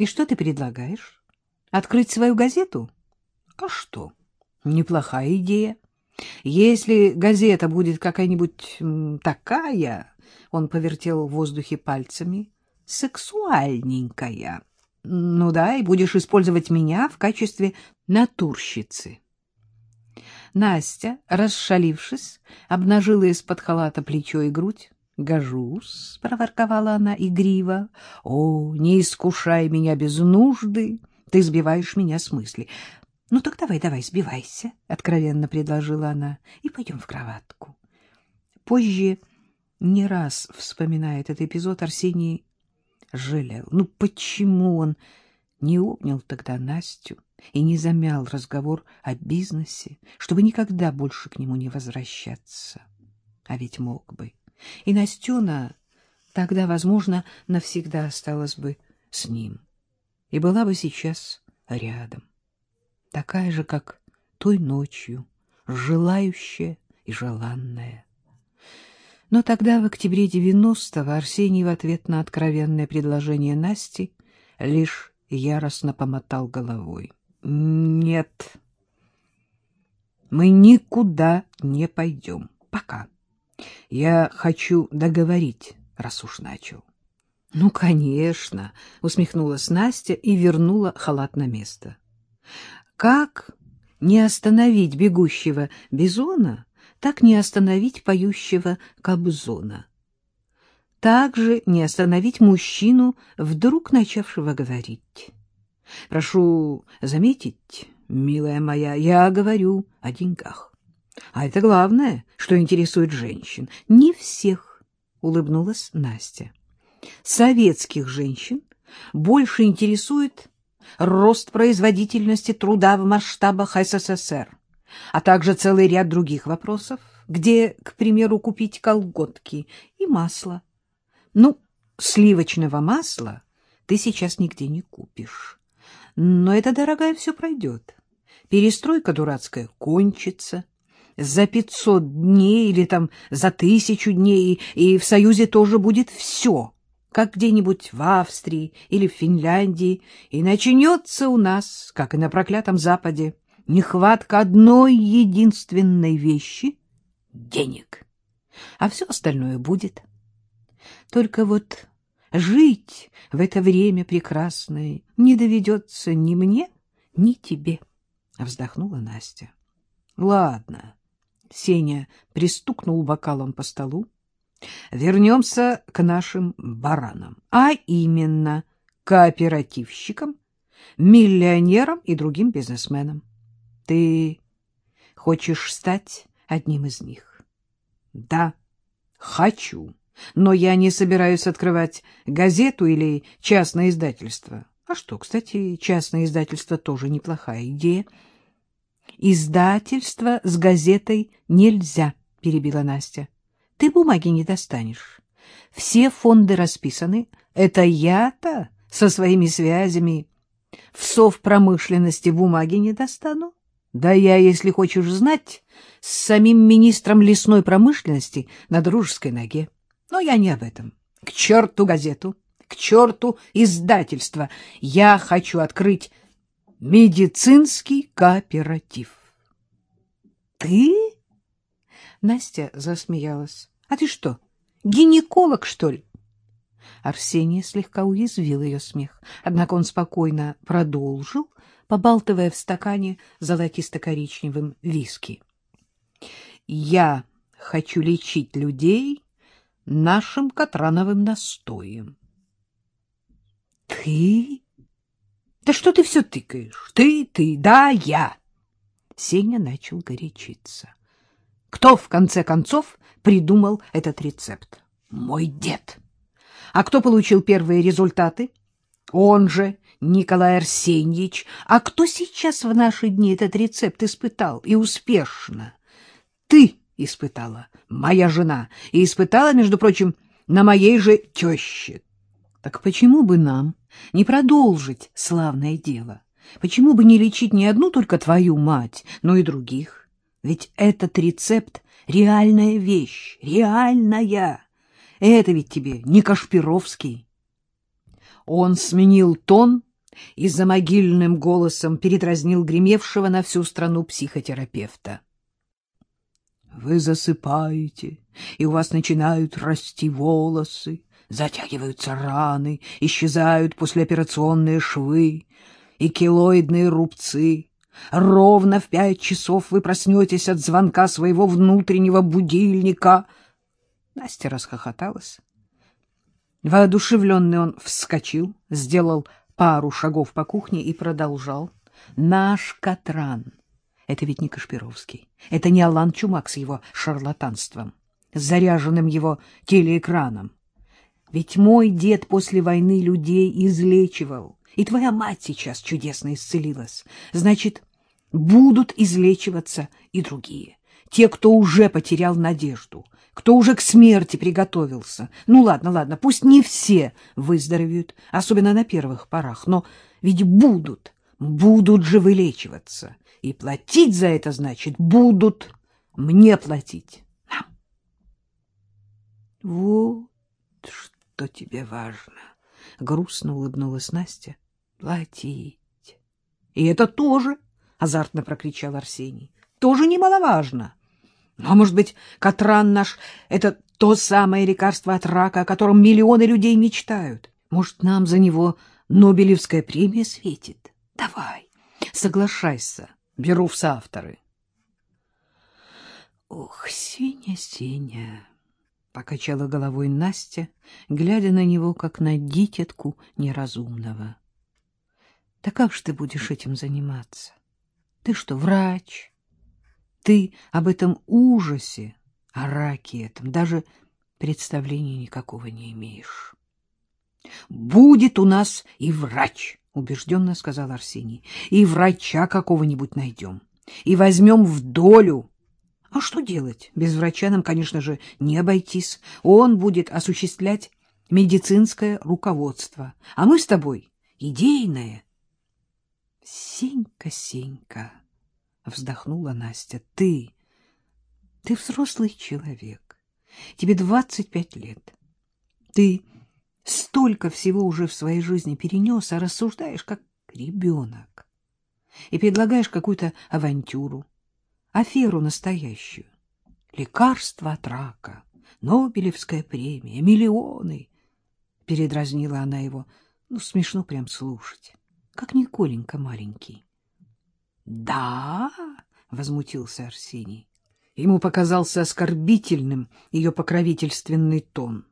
И что ты предлагаешь? Открыть свою газету? А что? Неплохая идея. Если газета будет какая-нибудь такая, он повертел в воздухе пальцами, сексуальненькая. Ну да, и будешь использовать меня в качестве натурщицы. Настя, расшалившись, обнажила из-под халата плечо и грудь. «Гожусь», — проворковала она игриво. «О, не искушай меня без нужды, ты сбиваешь меня с мысли». «Ну так давай, давай, сбивайся», — откровенно предложила она, — «и пойдем в кроватку». Позже, не раз вспоминая этот эпизод, Арсений жалел. Ну почему он не обнял тогда Настю и не замял разговор о бизнесе, чтобы никогда больше к нему не возвращаться? А ведь мог бы. И Настена тогда, возможно, навсегда осталась бы с ним и была бы сейчас рядом, такая же, как той ночью, желающая и желанная. Но тогда, в октябре девяностого, Арсений в ответ на откровенное предложение Насти лишь яростно помотал головой. — Нет, мы никуда не пойдем. Пока. Я хочу договорить, раз уж начал. — Ну, конечно, — усмехнулась Настя и вернула халат на место. — Как не остановить бегущего бизона, так не остановить поющего кобзона? Также не остановить мужчину, вдруг начавшего говорить. Прошу заметить, милая моя, я говорю о деньгах. А это главное, что интересует женщин. Не всех, — улыбнулась Настя. Советских женщин больше интересует рост производительности труда в масштабах СССР, а также целый ряд других вопросов, где, к примеру, купить колготки и масло. Ну, сливочного масла ты сейчас нигде не купишь. Но это, дорогая, все пройдет. Перестройка дурацкая кончится за пятьсот дней или там за тысячу дней, и в Союзе тоже будет все, как где-нибудь в Австрии или в Финляндии, и начнется у нас, как и на проклятом Западе, нехватка одной единственной вещи — денег. А все остальное будет. Только вот жить в это время прекрасное не доведется ни мне, ни тебе, — вздохнула Настя. — Ладно. Сеня пристукнул бокалом по столу. Вернемся к нашим баранам, а именно кооперативщикам, миллионерам и другим бизнесменам. Ты хочешь стать одним из них? Да, хочу но я не собираюсь открывать газету или частное издательство. А что, кстати, частное издательство тоже неплохая идея. Издательство с газетой нельзя, перебила Настя. Ты бумаги не достанешь. Все фонды расписаны. Это я-то со своими связями в совпромышленности бумаги не достану. Да я, если хочешь знать, с самим министром лесной промышленности на дружеской ноге. Но я не об этом. К черту газету, к черту издательство. Я хочу открыть медицинский кооператив. Ты? Настя засмеялась. А ты что, гинеколог, что ли? Арсений слегка уязвил ее смех, однако он спокойно продолжил, побалтывая в стакане золотисто-коричневым виски. «Я хочу лечить людей нашим катрановым настоем. — Ты? Да что ты все тыкаешь? Ты, ты, да, я. Сеня начал горячиться. Кто, в конце концов, придумал этот рецепт? Мой дед. А кто получил первые результаты? Он же, Николай Арсеньевич. А кто сейчас в наши дни этот рецепт испытал и успешно? Ты испытала моя жена, и испытала, между прочим, на моей же теще. Так почему бы нам не продолжить славное дело? Почему бы не лечить не одну только твою мать, но и других? Ведь этот рецепт — реальная вещь, реальная. Это ведь тебе не Кашпировский. Он сменил тон и за могильным голосом передразнил гремевшего на всю страну психотерапевта. Вы засыпаете, и у вас начинают расти волосы, затягиваются раны, исчезают послеоперационные швы и килоидные рубцы. Ровно в пять часов вы проснетесь от звонка своего внутреннего будильника. Настя расхохоталась. Воодушевленный он вскочил, сделал пару шагов по кухне и продолжал. Наш Катран — это ведь не Кашпировский, это не Алан Чумак с его шарлатанством, заряженным его телеэкраном. Ведь мой дед после войны людей излечивал, и твоя мать сейчас чудесно исцелилась. Значит, будут излечиваться и другие, те, кто уже потерял надежду, кто уже к смерти приготовился. Ну ладно, ладно, пусть не все выздоровеют, особенно на первых порах, но ведь будут, будут же вылечиваться. И платить за это, значит, будут мне платить. Нам. Вот что тебе важно. Грустно улыбнулась Настя. Платить. И это тоже, азартно прокричал Арсений, тоже немаловажно. Ну, а может быть, Катран наш — это то самое лекарство от рака, о котором миллионы людей мечтают? Может, нам за него Нобелевская премия светит? Давай, соглашайся, беру в соавторы. Ох, Сеня, — покачала головой Настя, глядя на него, как на дитятку неразумного. — Да как же ты будешь этим заниматься? Ты что, врач? Ты об этом ужасе, о раке этом, даже представления никакого не имеешь. — Будет у нас и врач, — убежденно сказал Арсений, — и врача какого-нибудь найдем, и возьмем в долю. А что делать? Без врача нам, конечно же, не обойтись. Он будет осуществлять медицинское руководство, а мы с тобой — идейное. Сенька, Сенька вздохнула Настя. Ты, ты взрослый человек. Тебе двадцать пять лет. Ты столько всего уже в своей жизни перенес, а рассуждаешь как ребенок. И предлагаешь какую-то авантюру, аферу настоящую. Лекарство от рака, Нобелевская премия, миллионы. Передразнила она его. Ну, смешно прям слушать. Как Николенька маленький. Да, возмутился Арсений. Ему показался оскорбительным ее покровительственный тон.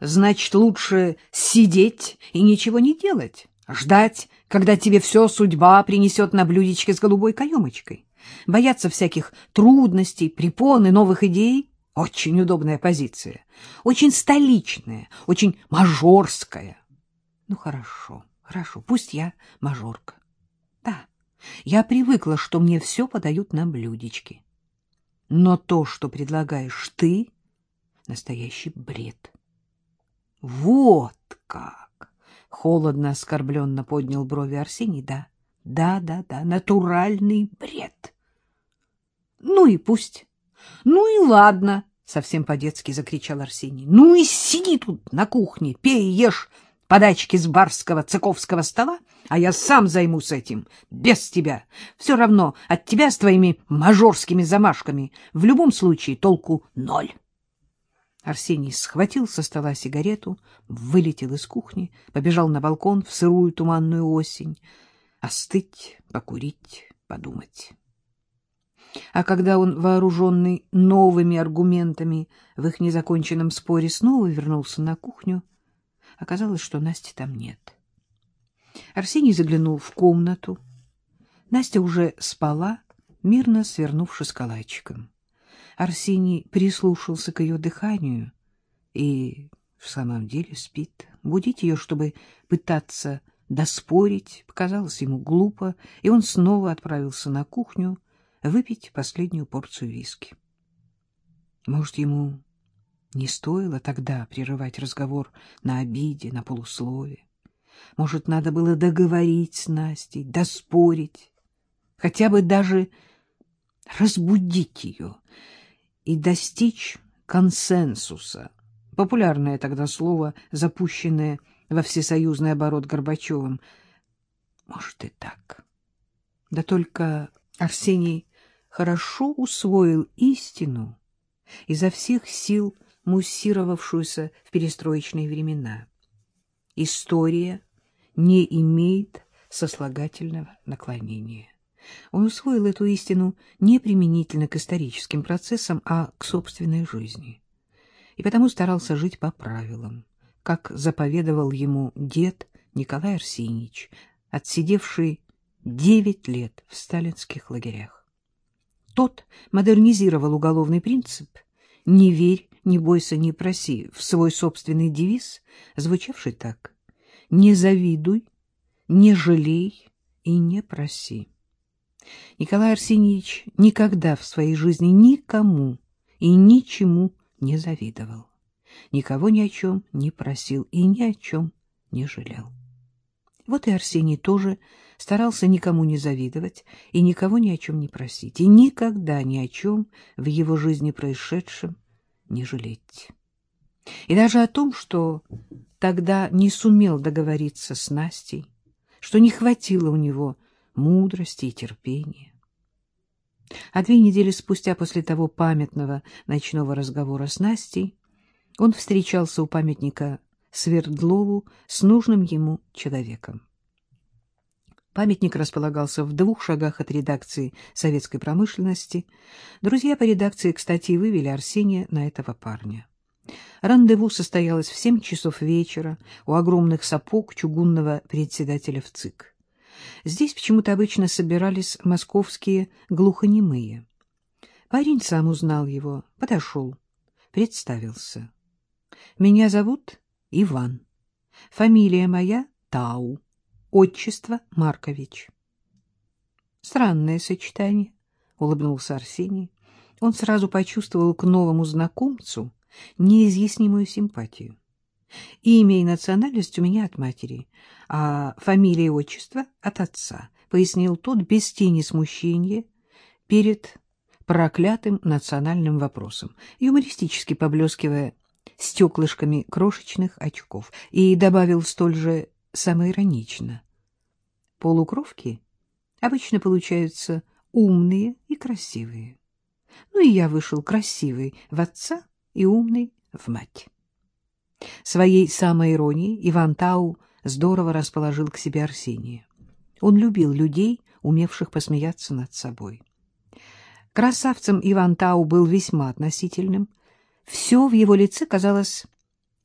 Значит, лучше сидеть и ничего не делать, ждать, когда тебе все судьба принесет на блюдечке с голубой каемочкой. Бояться всяких трудностей, препон и новых идей — очень удобная позиция, очень столичная, очень мажорская. Ну, хорошо, хорошо, пусть я мажорка. Да, я привыкла, что мне все подают на блюдечке. Но то, что предлагаешь ты, — настоящий бред. — Вот как! — холодно оскорбленно поднял брови Арсений. — Да, да, да, да, натуральный бред. — Ну и пусть. Ну и ладно, — совсем по-детски закричал Арсений. — Ну и сиди тут на кухне, пей, ешь подачки с барского цыковского стола, а я сам займусь этим, без тебя. Все равно от тебя с твоими мажорскими замашками в любом случае толку ноль. Арсений схватил со стола сигарету, вылетел из кухни, побежал на балкон в сырую туманную осень. Остыть, покурить, подумать. А когда он, вооруженный новыми аргументами в их незаконченном споре, снова вернулся на кухню, Оказалось, что Насти там нет. Арсений заглянул в комнату. Настя уже спала, мирно свернувшись калачиком. Арсений прислушался к ее дыханию и в самом деле спит. Будить ее, чтобы пытаться доспорить, показалось ему глупо, и он снова отправился на кухню выпить последнюю порцию виски. Может, ему не стоило тогда прерывать разговор на обиде, на полуслове. Может, надо было договорить с Настей, доспорить, хотя бы даже разбудить ее и достичь консенсуса. Популярное тогда слово, запущенное во всесоюзный оборот Горбачевым. Может и так. Да только Арсений хорошо усвоил истину, изо всех сил муссировавшуюся в перестроечные времена. История не имеет сослагательного наклонения. Он усвоил эту истину не применительно к историческим процессам, а к собственной жизни. И потому старался жить по правилам, как заповедовал ему дед Николай Арсеньевич, отсидевший девять лет в сталинских лагерях. Тот модернизировал уголовный принцип «не верь, не бойся, не проси» в свой собственный девиз, звучавший так «не завидуй, не жалей и не проси». Николай Арсеньевич никогда в своей жизни никому и ничему не завидовал, никого ни о чем не просил и ни о чем не жалел. Вот и Арсений тоже старался никому не завидовать и никого ни о чем не просить, и никогда ни о чем в его жизни происшедшем не жалеть. И даже о том, что тогда не сумел договориться с Настей, что не хватило у него мудрости и терпения. А две недели спустя после того памятного ночного разговора с Настей он встречался у памятника Свердлову с нужным ему человеком. Памятник располагался в двух шагах от редакции советской промышленности. Друзья по редакции, кстати, вывели Арсения на этого парня. Рандеву состоялось в семь часов вечера у огромных сапог чугунного председателя в ЦИК. Здесь почему-то обычно собирались московские глухонемые. Парень сам узнал его, подошел, представился. «Меня зовут Иван. Фамилия моя Тау. Отчество Маркович». «Странное сочетание», — улыбнулся Арсений. Он сразу почувствовал к новому знакомцу неизъяснимую симпатию. Имя и национальность у меня от матери, а фамилия и отчество от отца, — пояснил тот без тени смущения перед проклятым национальным вопросом, юмористически поблескивая стеклышками крошечных очков, и добавил столь же самоиронично. Полукровки обычно получаются умные и красивые. Ну и я вышел красивый в отца и умный в мать. Своей самоиронией Иван Тау здорово расположил к себе Арсения. Он любил людей, умевших посмеяться над собой. Красавцем Иван Тау был весьма относительным. Все в его лице казалось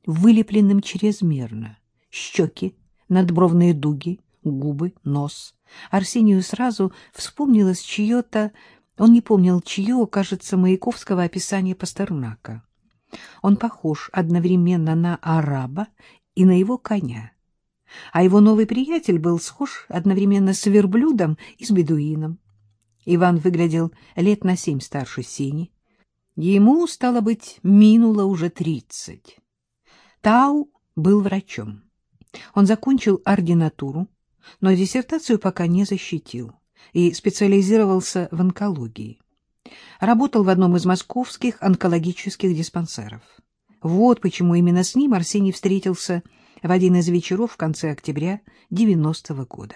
вылепленным чрезмерно. Щеки, надбровные дуги, губы, нос. Арсению сразу вспомнилось чье-то, он не помнил чье, кажется, Маяковского описание Пастернака. Он похож одновременно на араба и на его коня. А его новый приятель был схож одновременно с верблюдом и с бедуином. Иван выглядел лет на семь старше Сини. Ему, стало быть, минуло уже тридцать. Тау был врачом. Он закончил ординатуру, но диссертацию пока не защитил и специализировался в онкологии. Работал в одном из московских онкологических диспансеров. Вот почему именно с ним Арсений встретился в один из вечеров в конце октября 90-го года.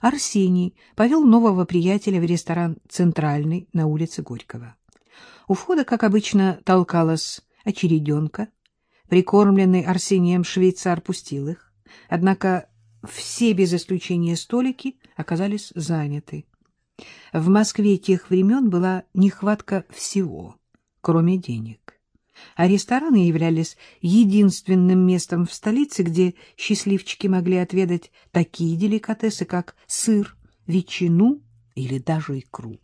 Арсений повел нового приятеля в ресторан «Центральный» на улице Горького. У входа, как обычно, толкалась очереденка. Прикормленный Арсением швейцар пустил их. Однако все без исключения столики оказались заняты. В Москве тех времен была нехватка всего, кроме денег. А рестораны являлись единственным местом в столице, где счастливчики могли отведать такие деликатесы, как сыр, ветчину или даже икру.